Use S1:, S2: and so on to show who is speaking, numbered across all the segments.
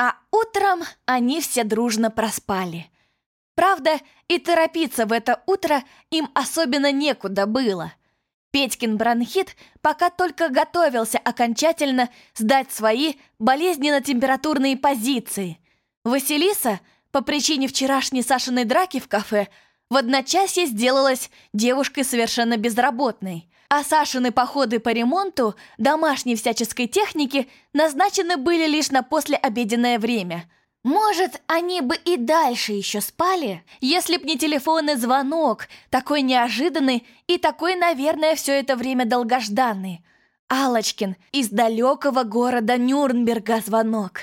S1: А утром они все дружно проспали. Правда, и торопиться в это утро им особенно некуда было. Петькин бронхит пока только готовился окончательно сдать свои болезненно-температурные позиции. Василиса, по причине вчерашней Сашиной драки в кафе, в одночасье сделалась девушкой совершенно безработной. А Сашины походы по ремонту домашней всяческой техники назначены были лишь на послеобеденное время. Может, они бы и дальше еще спали, если б не телефонный звонок, такой неожиданный и такой, наверное, все это время долгожданный. Алочкин из далекого города Нюрнберга звонок.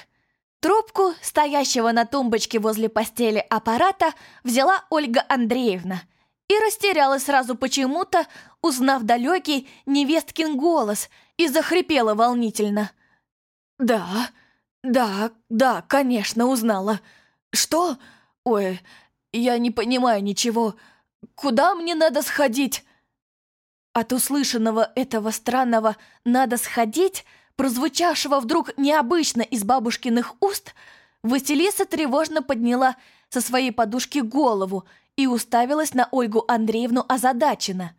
S1: Трубку, стоящего на тумбочке возле постели аппарата, взяла Ольга Андреевна – и растерялась сразу почему-то, узнав далекий невесткин голос, и захрипела волнительно. «Да, да, да, конечно, узнала. Что? Ой, я не понимаю ничего. Куда мне надо сходить?» От услышанного этого странного «надо сходить», прозвучавшего вдруг необычно из бабушкиных уст, Василиса тревожно подняла со своей подушки голову и уставилась на Ольгу Андреевну озадаченно.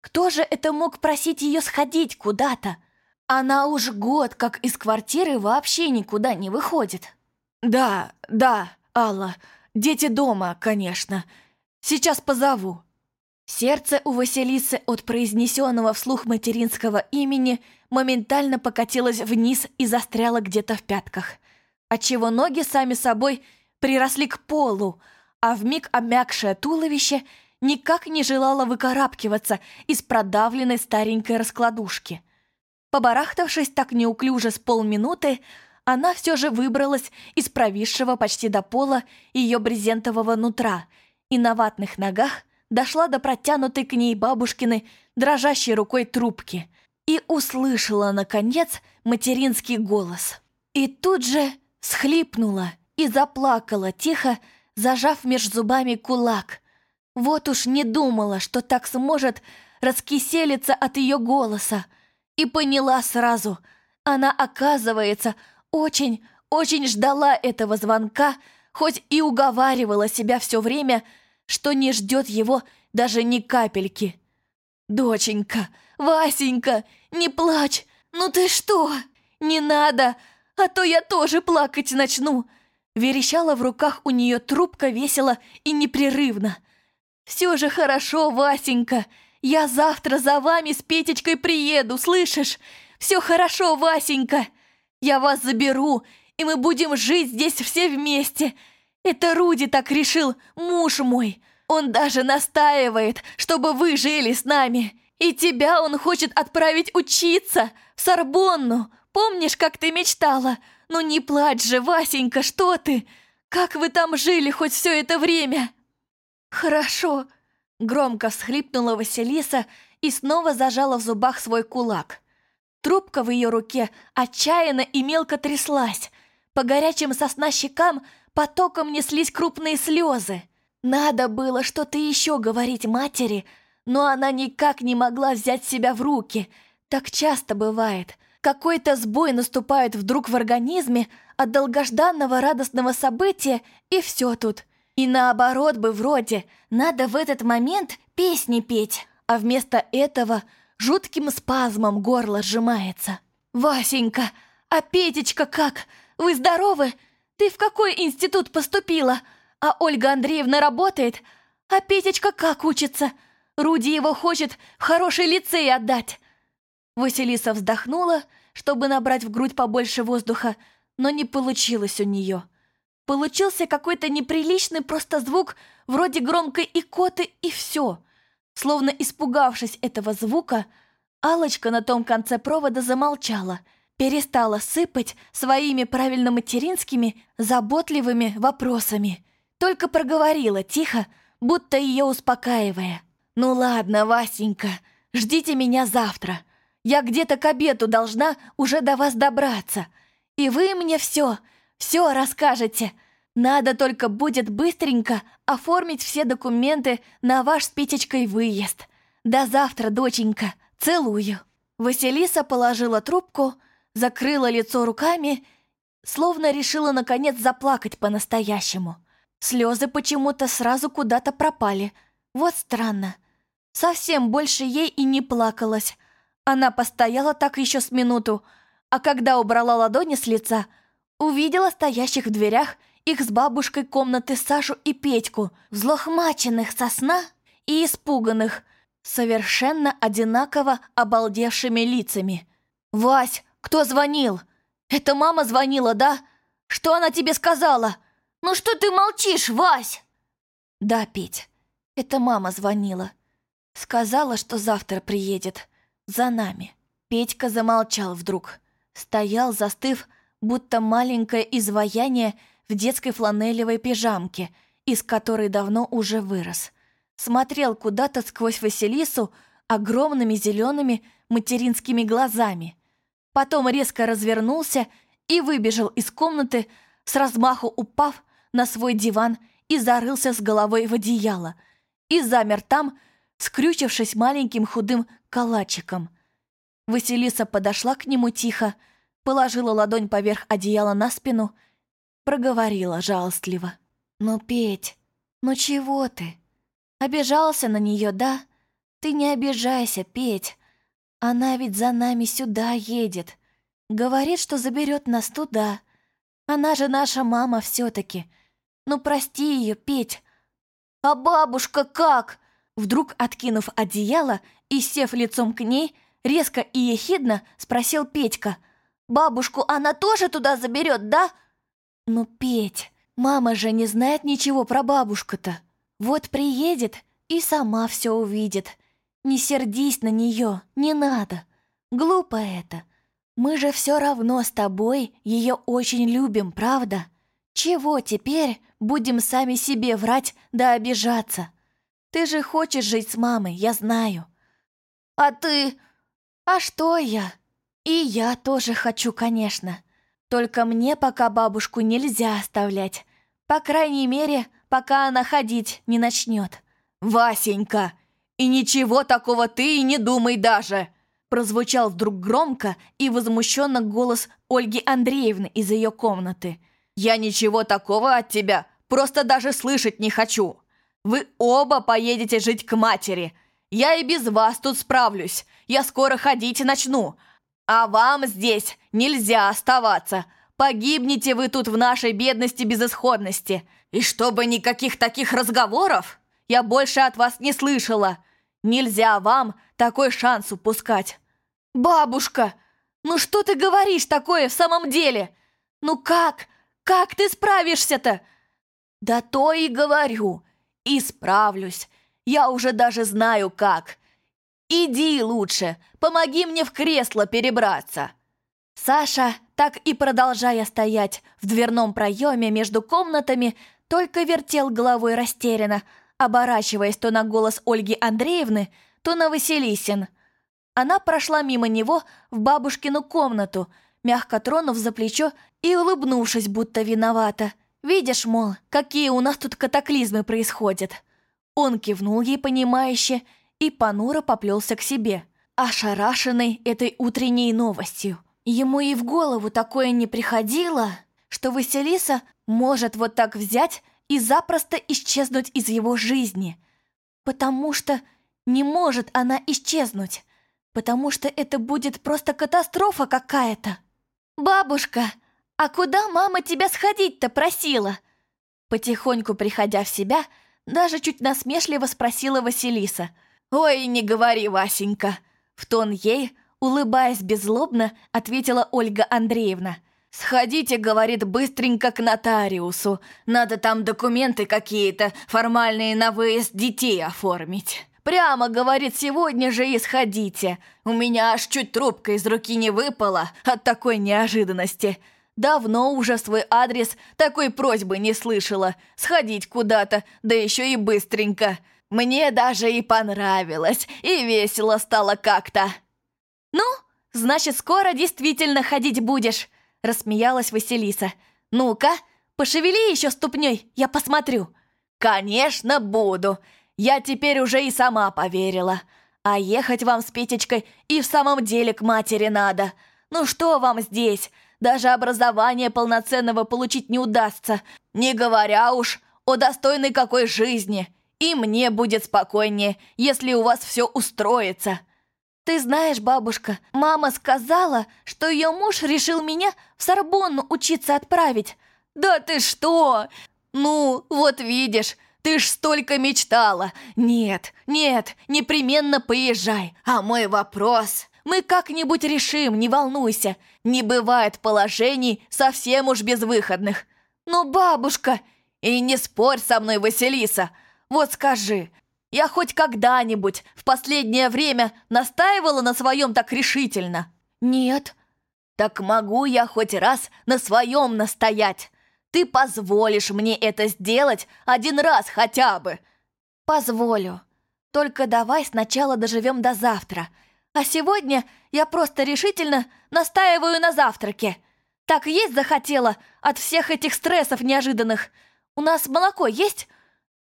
S1: Кто же это мог просить ее сходить куда-то? Она уж год как из квартиры вообще никуда не выходит. «Да, да, Алла, дети дома, конечно. Сейчас позову». Сердце у Василисы от произнесенного вслух материнского имени моментально покатилось вниз и застряло где-то в пятках, отчего ноги сами собой приросли к полу, а вмиг обмякшее туловище никак не желало выкарабкиваться из продавленной старенькой раскладушки. Побарахтавшись так неуклюже с полминуты, она все же выбралась из провисшего почти до пола ее брезентового нутра и на ватных ногах дошла до протянутой к ней бабушкины дрожащей рукой трубки и услышала, наконец, материнский голос. И тут же схлипнула и заплакала тихо, зажав меж зубами кулак. Вот уж не думала, что так сможет раскиселиться от ее голоса. И поняла сразу, она, оказывается, очень, очень ждала этого звонка, хоть и уговаривала себя все время, что не ждет его даже ни капельки. «Доченька, Васенька, не плачь! Ну ты что? Не надо, а то я тоже плакать начну!» Верещала в руках у нее трубка весело и непрерывно. «Все же хорошо, Васенька. Я завтра за вами с Петечкой приеду, слышишь? Все хорошо, Васенька. Я вас заберу, и мы будем жить здесь все вместе. Это Руди так решил, муж мой. Он даже настаивает, чтобы вы жили с нами. И тебя он хочет отправить учиться в Сорбонну. Помнишь, как ты мечтала?» «Ну не плачь же, Васенька, что ты? Как вы там жили хоть все это время?» «Хорошо», — громко всхлипнула Василиса и снова зажала в зубах свой кулак. Трубка в ее руке отчаянно и мелко тряслась. По горячим сосна щекам потоком неслись крупные слезы. Надо было что-то еще говорить матери, но она никак не могла взять себя в руки. Так часто бывает — какой-то сбой наступает вдруг в организме от долгожданного радостного события, и все тут. И наоборот бы вроде, надо в этот момент песни петь, а вместо этого жутким спазмом горло сжимается. «Васенька, а Петечка как? Вы здоровы? Ты в какой институт поступила? А Ольга Андреевна работает? А Петечка как учится? Руди его хочет в хороший лицей отдать». Василиса вздохнула, чтобы набрать в грудь побольше воздуха, но не получилось у нее. Получился какой-то неприличный просто звук, вроде громкой икоты, и все. Словно испугавшись этого звука, алочка на том конце провода замолчала, перестала сыпать своими правильно материнскими, заботливыми вопросами. Только проговорила тихо, будто ее успокаивая. «Ну ладно, Васенька, ждите меня завтра. Я где-то к обеду должна уже до вас добраться. И вы мне все, все расскажете. Надо только будет быстренько оформить все документы на ваш с Петечкой выезд. До завтра, доченька. Целую». Василиса положила трубку, закрыла лицо руками, словно решила наконец заплакать по-настоящему. Слезы почему-то сразу куда-то пропали. Вот странно. Совсем больше ей и не плакалось. Она постояла так еще с минуту, а когда убрала ладони с лица, увидела стоящих в дверях их с бабушкой комнаты Сашу и Петьку, взлохмаченных со сна и испуганных, совершенно одинаково обалдевшими лицами. «Вась, кто звонил? Это мама звонила, да? Что она тебе сказала? Ну что ты молчишь, Вась?» «Да, Петь, это мама звонила. Сказала, что завтра приедет. За нами». Петька замолчал вдруг. Стоял, застыв, будто маленькое изваяние в детской фланелевой пижамке, из которой давно уже вырос. Смотрел куда-то сквозь Василису огромными зелеными материнскими глазами. Потом резко развернулся и выбежал из комнаты, с размаху упав на свой диван и зарылся с головой в одеяло. И замер там, скрючившись маленьким худым калачиком. Василиса подошла к нему тихо, положила ладонь поверх одеяла на спину, проговорила жалостливо. «Ну, Петь, ну чего ты? Обижался на нее, да? Ты не обижайся, Петь. Она ведь за нами сюда едет. Говорит, что заберет нас туда. Она же наша мама все-таки. Ну, прости ее, Петь. А бабушка как?» Вдруг, откинув одеяло и сев лицом к ней, резко и ехидно спросил Петька. «Бабушку она тоже туда заберет, да?» «Ну, Петь, мама же не знает ничего про бабушку-то. Вот приедет и сама все увидит. Не сердись на нее, не надо. Глупо это. Мы же все равно с тобой ее очень любим, правда? Чего теперь будем сами себе врать да обижаться? Ты же хочешь жить с мамой, я знаю. А ты... А что я? И я тоже хочу, конечно. Только мне пока бабушку нельзя оставлять. По крайней мере, пока она ходить не начнет.
S2: «Васенька, и ничего такого ты и не думай даже!» Прозвучал вдруг громко и возмущенно голос Ольги Андреевны из ее комнаты. «Я ничего такого от тебя просто даже слышать не хочу. Вы оба поедете жить к матери. Я и без вас тут справлюсь. Я скоро ходить начну. А вам здесь нельзя оставаться. Погибнете вы тут в нашей бедности безысходности. И чтобы никаких таких разговоров, я больше от вас не слышала. Нельзя вам такой шанс упускать. Бабушка, ну что ты говоришь такое в самом деле? Ну как? Как ты справишься-то? Да то и говорю. И справлюсь. Я уже даже знаю как. Иди лучше, помоги мне в кресло перебраться. Саша, так и продолжая стоять в дверном проеме между комнатами, только вертел головой растерянно, оборачиваясь то на голос Ольги Андреевны, то на Василисин. Она прошла мимо него в бабушкину комнату, мягко тронув за плечо и улыбнувшись, будто виновата. «Видишь, мол, какие у нас тут катаклизмы происходят». Он кивнул ей понимающе и понуро поплелся к себе, ошарашенный этой утренней новостью. Ему и в голову такое не приходило, что Василиса может вот так взять и запросто исчезнуть из его жизни. Потому что не может она исчезнуть. Потому что это будет просто катастрофа какая-то. «Бабушка, а куда мама тебя сходить-то просила?» Потихоньку приходя в себя, даже чуть насмешливо спросила Василиса. «Ой, не говори, Васенька!» В тон ей Улыбаясь беззлобно, ответила Ольга Андреевна. «Сходите, — говорит, — быстренько к нотариусу. Надо там документы какие-то формальные на выезд детей оформить. Прямо, — говорит, — сегодня же и сходите. У меня аж чуть трубка из руки не выпала от такой неожиданности. Давно уже свой адрес такой просьбы не слышала. Сходить куда-то, да еще и быстренько. Мне даже и понравилось, и весело стало как-то». «Ну, значит, скоро действительно ходить будешь!» Рассмеялась Василиса. «Ну-ка, пошевели еще ступней, я посмотрю!» «Конечно, буду! Я теперь уже и сама поверила. А ехать вам с Петечкой и в самом деле к матери надо. Ну что вам здесь? Даже образование полноценного получить не удастся, не говоря уж о достойной какой жизни. И мне будет спокойнее, если у вас все устроится. Ты знаешь, бабушка, мама сказала, что ее муж решил меня в Сорбонну учиться отправить. Да ты что? Ну, вот видишь, ты ж столько мечтала. Нет, нет, непременно поезжай. А мой вопрос... Мы как-нибудь решим, не волнуйся. Не бывает положений совсем уж безвыходных. Но, бабушка, и не спорь со мной, Василиса. Вот скажи, я хоть когда-нибудь в последнее время настаивала на своем так решительно? Нет. Так могу я хоть раз на своем настоять. Ты позволишь мне это сделать один раз хотя бы? Позволю. Только давай сначала доживем до завтра. А сегодня я просто решительно настаиваю на завтраке. Так есть захотела от всех этих стрессов неожиданных. У нас молоко есть?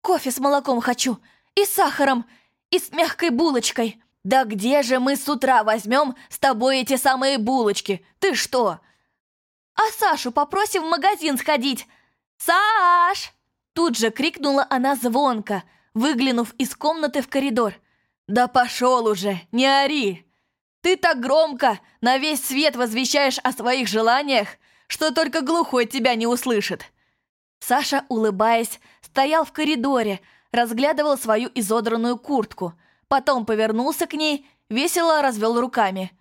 S2: Кофе с молоком хочу. И с сахаром. И с мягкой булочкой. Да где же мы с утра возьмем с тобой эти самые булочки? Ты что? А Сашу попросим в магазин сходить. Саш! Тут же крикнула она звонко, выглянув из комнаты в коридор. «Да пошел уже, не ори! Ты так громко на весь свет возвещаешь о своих желаниях, что только глухой тебя не услышит!» Саша, улыбаясь, стоял в коридоре, разглядывал свою изодранную куртку, потом повернулся к ней, весело развел руками.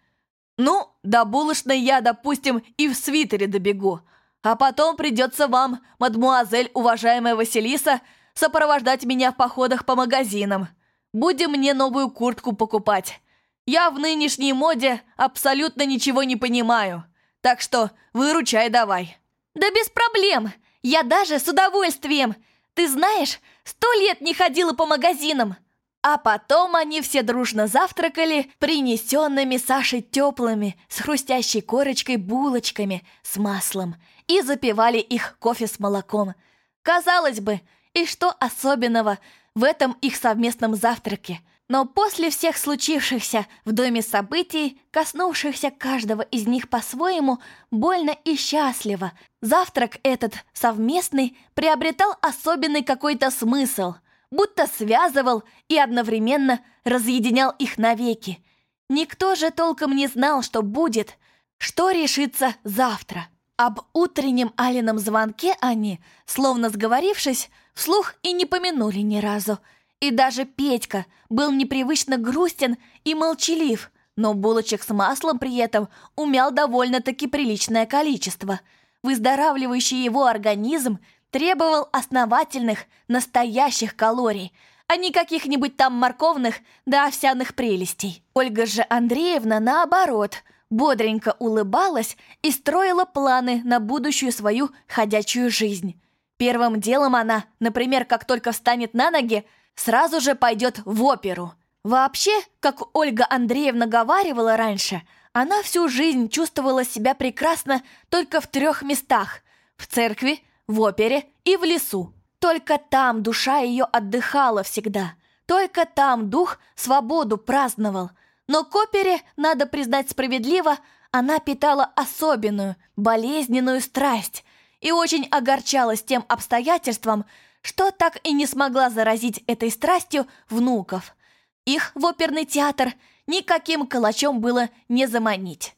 S2: «Ну, до булочной я, допустим, и в свитере добегу, а потом придется вам, мадмуазель, уважаемая Василиса, сопровождать меня в походах по магазинам. Будем мне новую куртку покупать. Я в нынешней моде абсолютно ничего не понимаю, так что выручай давай». «Да без проблем, я даже с удовольствием. Ты знаешь, сто лет не ходила по магазинам». А потом они все дружно завтракали принесенными Сашей теплыми, с хрустящей корочкой булочками с маслом и запивали их кофе с молоком. Казалось бы, и что особенного в этом их совместном завтраке? Но после всех случившихся в доме событий, коснувшихся каждого из них по-своему, больно и счастливо, завтрак этот совместный приобретал особенный какой-то смысл – будто связывал и одновременно разъединял их навеки. Никто же толком не знал, что будет, что решится завтра. Об утреннем Алином звонке они, словно сговорившись, вслух и не помянули ни разу. И даже Петька был непривычно грустен и молчалив, но булочек с маслом при этом умял довольно-таки приличное количество. Выздоравливающий его организм требовал основательных, настоящих калорий, а не каких-нибудь там морковных да овсяных прелестей. Ольга же Андреевна, наоборот, бодренько улыбалась и строила планы на будущую свою ходячую жизнь. Первым делом она, например, как только встанет на ноги, сразу же пойдет в оперу. Вообще, как Ольга Андреевна говаривала раньше, она всю жизнь чувствовала себя прекрасно только в трех местах – в церкви, в опере и в лесу. Только там душа ее отдыхала всегда. Только там дух свободу праздновал. Но к опере, надо признать справедливо, она питала особенную, болезненную страсть и очень огорчалась тем обстоятельством, что так и не смогла заразить этой страстью внуков. Их в оперный театр никаким калачом было не заманить.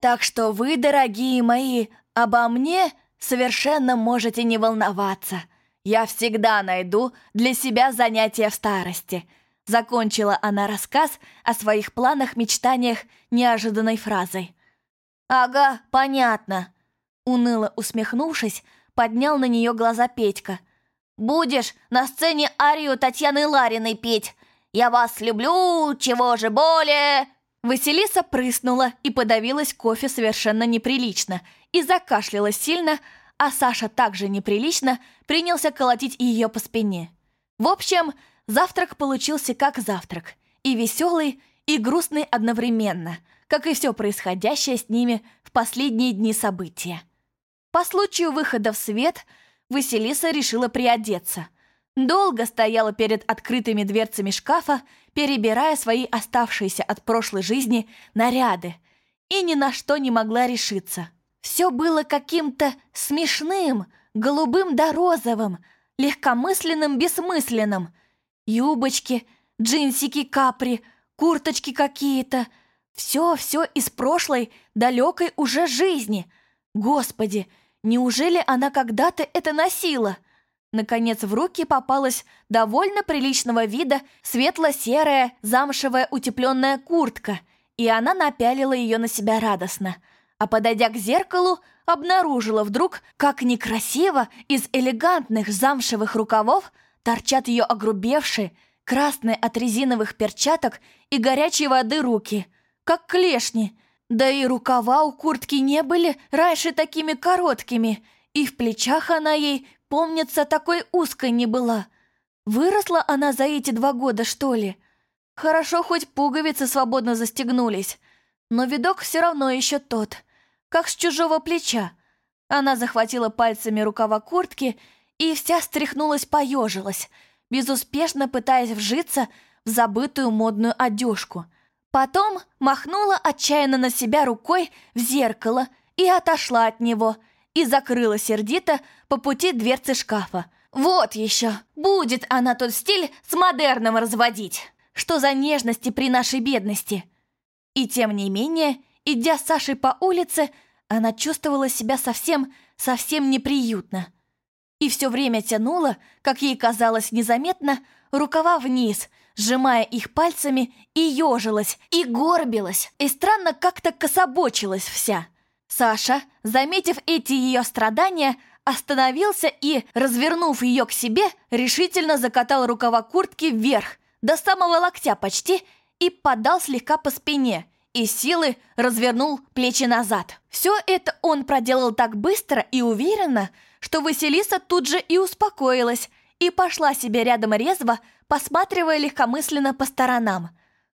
S2: Так что вы, дорогие мои, обо мне – совершенно можете не волноваться. Я всегда найду для себя занятия в старости». Закончила она рассказ о своих планах-мечтаниях неожиданной фразой. «Ага, понятно». Уныло усмехнувшись, поднял на нее глаза Петька. «Будешь на сцене арию Татьяны Лариной петь. Я вас люблю, чего же более...» Василиса прыснула и подавилась кофе совершенно неприлично и закашлялась сильно, а Саша также неприлично принялся колотить ее по спине. В общем, завтрак получился как завтрак, и веселый, и грустный одновременно, как и все происходящее с ними в последние дни события. По случаю выхода в свет Василиса решила приодеться – Долго стояла перед открытыми дверцами шкафа, перебирая свои оставшиеся от прошлой жизни наряды, и ни на что не могла решиться.
S1: Все было каким-то смешным, голубым да розовым, легкомысленным, бессмысленным. Юбочки, джинсики капри, курточки какие-то. Все-все из прошлой, далекой уже жизни. Господи, неужели она когда-то это носила? Наконец в руки попалась довольно приличного вида светло-серая замшевая утепленная куртка, и она напялила ее на себя радостно. А подойдя к зеркалу, обнаружила вдруг, как некрасиво из элегантных замшевых рукавов торчат ее огрубевшие, красные от резиновых перчаток и горячей воды руки, как клешни. Да и рукава у куртки не были раньше такими короткими, и в плечах она ей Помнится, такой узкой не была. Выросла она за эти два года, что ли? Хорошо, хоть пуговицы свободно застегнулись. Но видок все равно еще тот, как с чужого плеча. Она захватила пальцами рукава куртки и вся стряхнулась, поежилась, безуспешно пытаясь вжиться в забытую модную одежку. Потом махнула отчаянно на себя рукой в зеркало и отошла от него – и закрыла сердито по пути дверцы шкафа. «Вот еще! Будет она тот стиль с модерном разводить! Что за нежности при нашей бедности!» И тем не менее, идя с Сашей по улице, она чувствовала себя совсем, совсем неприютно. И все время тянула, как ей казалось незаметно, рукава вниз, сжимая их пальцами, и ежилась, и горбилась, и странно как-то кособочилась вся. Саша, заметив эти ее страдания, остановился и, развернув ее к себе, решительно закатал рукава куртки вверх, до самого локтя почти, и подал слегка по спине, и силы развернул плечи назад. Все это он проделал так быстро и уверенно, что Василиса тут же и успокоилась, и пошла себе рядом резво, посматривая легкомысленно по сторонам.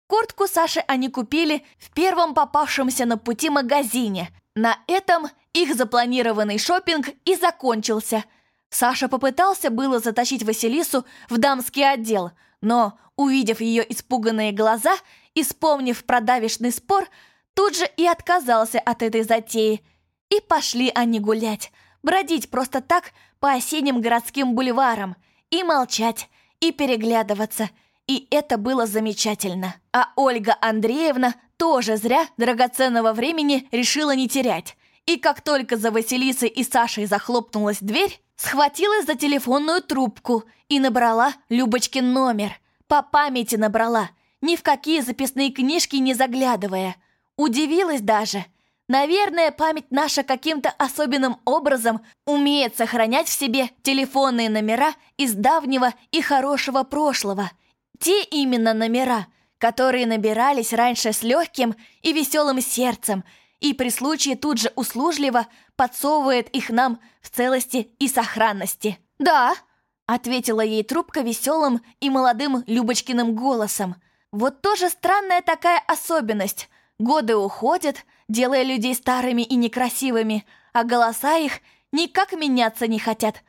S1: Куртку Саши они купили в первом попавшемся на пути магазине – на этом их запланированный шопинг и закончился. Саша попытался было затащить Василису в дамский отдел, но, увидев ее испуганные глаза и вспомнив про давишный спор, тут же и отказался от этой затеи. И пошли они гулять, бродить просто так по осенним городским бульварам, и молчать, и переглядываться. И это было замечательно. А Ольга Андреевна тоже зря драгоценного времени решила не терять. И как только за Василисой и Сашей захлопнулась дверь, схватилась за телефонную трубку и набрала Любочкин номер. По памяти набрала, ни в какие записные книжки не заглядывая. Удивилась даже. Наверное, память наша каким-то особенным образом умеет сохранять в себе телефонные номера из давнего и хорошего прошлого. Те именно номера, которые набирались раньше с легким и веселым сердцем, и при случае тут же услужливо подсовывает их нам в целости и сохранности. «Да», — ответила ей трубка веселым и молодым Любочкиным голосом. «Вот тоже странная такая особенность. Годы уходят, делая людей старыми и некрасивыми, а голоса их никак меняться не хотят.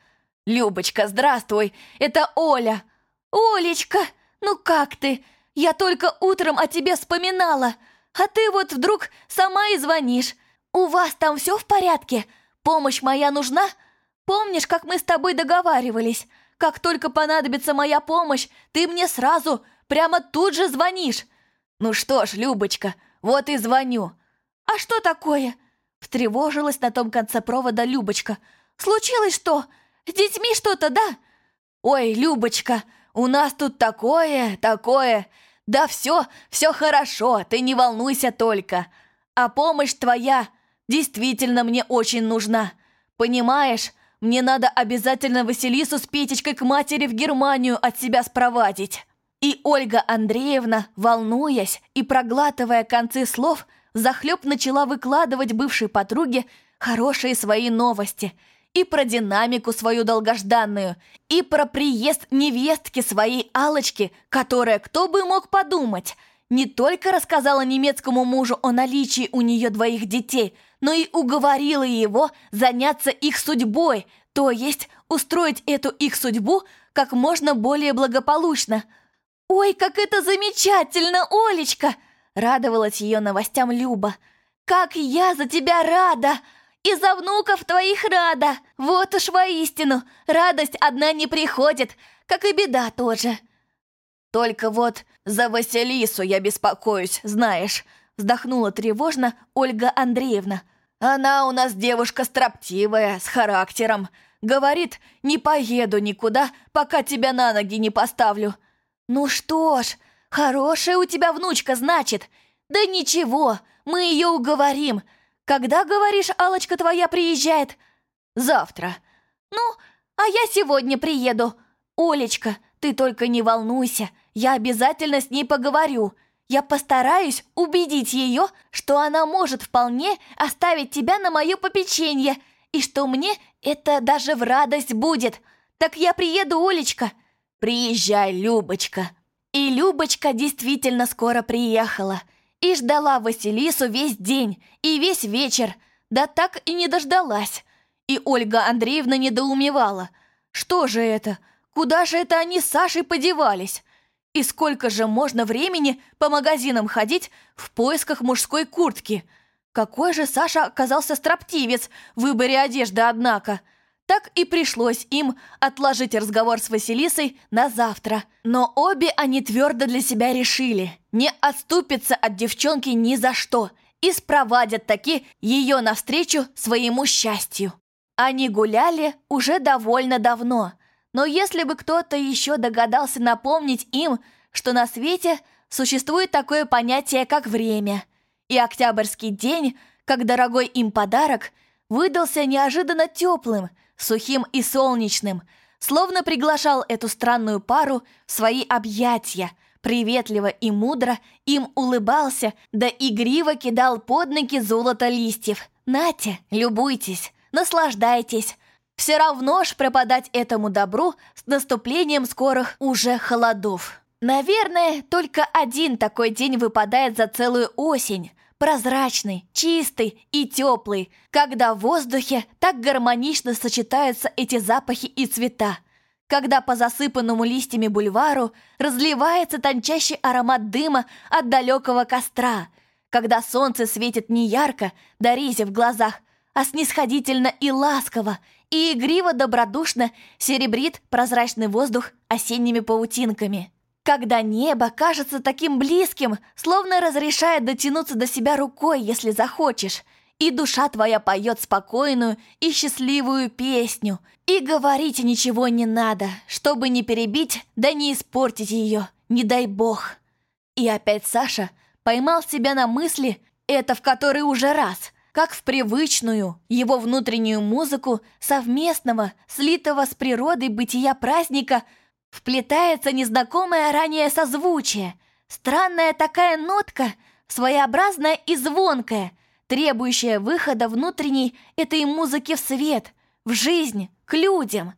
S1: «Любочка, здравствуй, это Оля!» «Олечка, ну как ты? Я только утром о тебе вспоминала, а ты вот вдруг сама и звонишь. У вас там все в порядке? Помощь моя нужна? Помнишь, как мы с тобой договаривались? Как только понадобится моя помощь, ты мне сразу, прямо тут же звонишь. Ну что ж, Любочка, вот и звоню. А что такое? Встревожилась на том конце провода Любочка. Случилось что? С детьми что-то, да? Ой, Любочка, у нас тут такое, такое. «Да все, все хорошо, ты не волнуйся только. А помощь твоя действительно мне очень нужна. Понимаешь, мне надо обязательно Василису с Петечкой к матери в Германию от себя спровадить». И Ольга Андреевна, волнуясь и проглатывая концы слов, захлеб начала выкладывать бывшей подруге хорошие свои новости – и про динамику свою долгожданную, и про приезд невестки своей алочки которая, кто бы мог подумать, не только рассказала немецкому мужу о наличии у нее двоих детей, но и уговорила его заняться их судьбой, то есть устроить эту их судьбу как можно более благополучно. «Ой, как это замечательно, Олечка!» — радовалась ее новостям Люба. «Как я за тебя рада! И за внуков твоих рада. Вот уж воистину, радость одна не приходит, как и беда тоже.
S2: Только вот за Василису я беспокоюсь, знаешь, вздохнула тревожно Ольга Андреевна. Она у нас девушка строптивая, с характером. Говорит, не поеду никуда, пока тебя на ноги не поставлю.
S1: Ну что ж, хорошая у тебя внучка, значит. Да ничего, мы ее уговорим. Когда, говоришь, алочка твоя приезжает?
S2: Завтра.
S1: Ну, а я сегодня приеду. Олечка, ты только не волнуйся, я обязательно с ней поговорю. Я постараюсь убедить ее, что она может вполне оставить тебя на мое попечение, и что мне это даже в радость будет. Так я приеду, Олечка.
S2: Приезжай, Любочка.
S1: И Любочка действительно скоро приехала – и ждала Василису весь день и весь вечер, да так и не дождалась. И Ольга Андреевна недоумевала. Что же это? Куда же это они с Сашей подевались? И сколько же можно времени по магазинам ходить в поисках мужской куртки? Какой же Саша оказался строптивец в выборе одежды, однако – так и пришлось им отложить разговор с Василисой на завтра. Но обе они твердо для себя решили не отступиться от девчонки ни за что и спровадят таки ее навстречу своему счастью. Они гуляли уже довольно давно, но если бы кто-то еще догадался напомнить им, что на свете существует такое понятие, как время, и октябрьский день, как дорогой им подарок, выдался неожиданно теплым – сухим и солнечным, словно приглашал эту странную пару в свои объятия, приветливо и мудро им улыбался, да игриво кидал под ноги золото листьев. «Нате, любуйтесь, наслаждайтесь!» Все равно ж пропадать этому добру с наступлением скорых уже холодов. Наверное, только один такой день выпадает за целую осень, прозрачный, чистый и теплый, когда в воздухе так гармонично сочетаются эти запахи и цвета, когда по засыпанному листьями бульвару разливается тончайший аромат дыма от далекого костра, когда солнце светит не ярко, ризе в глазах, а снисходительно и ласково, и игриво-добродушно серебрит прозрачный воздух осенними паутинками когда небо кажется таким близким, словно разрешает дотянуться до себя рукой, если захочешь, и душа твоя поет спокойную и счастливую песню, и говорить ничего не надо, чтобы не перебить, да не испортить ее, не дай бог. И опять Саша поймал себя на мысли, это в который уже раз, как в привычную его внутреннюю музыку совместного, слитого с природой бытия праздника – Вплетается незнакомое ранее созвучие, странная такая нотка, своеобразная и звонкая, требующая выхода внутренней этой музыки в свет, в жизнь, к людям.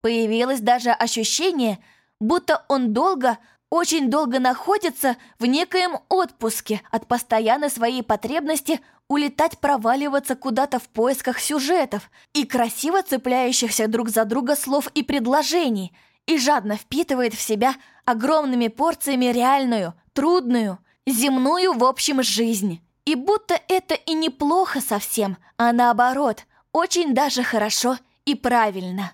S1: Появилось даже ощущение, будто он долго, очень долго находится в некоем отпуске от постоянной своей потребности улетать, проваливаться куда-то в поисках сюжетов и красиво цепляющихся друг за друга слов и предложений – и жадно впитывает в себя огромными порциями реальную, трудную, земную в общем жизнь. И будто это и неплохо совсем, а наоборот, очень даже хорошо и правильно.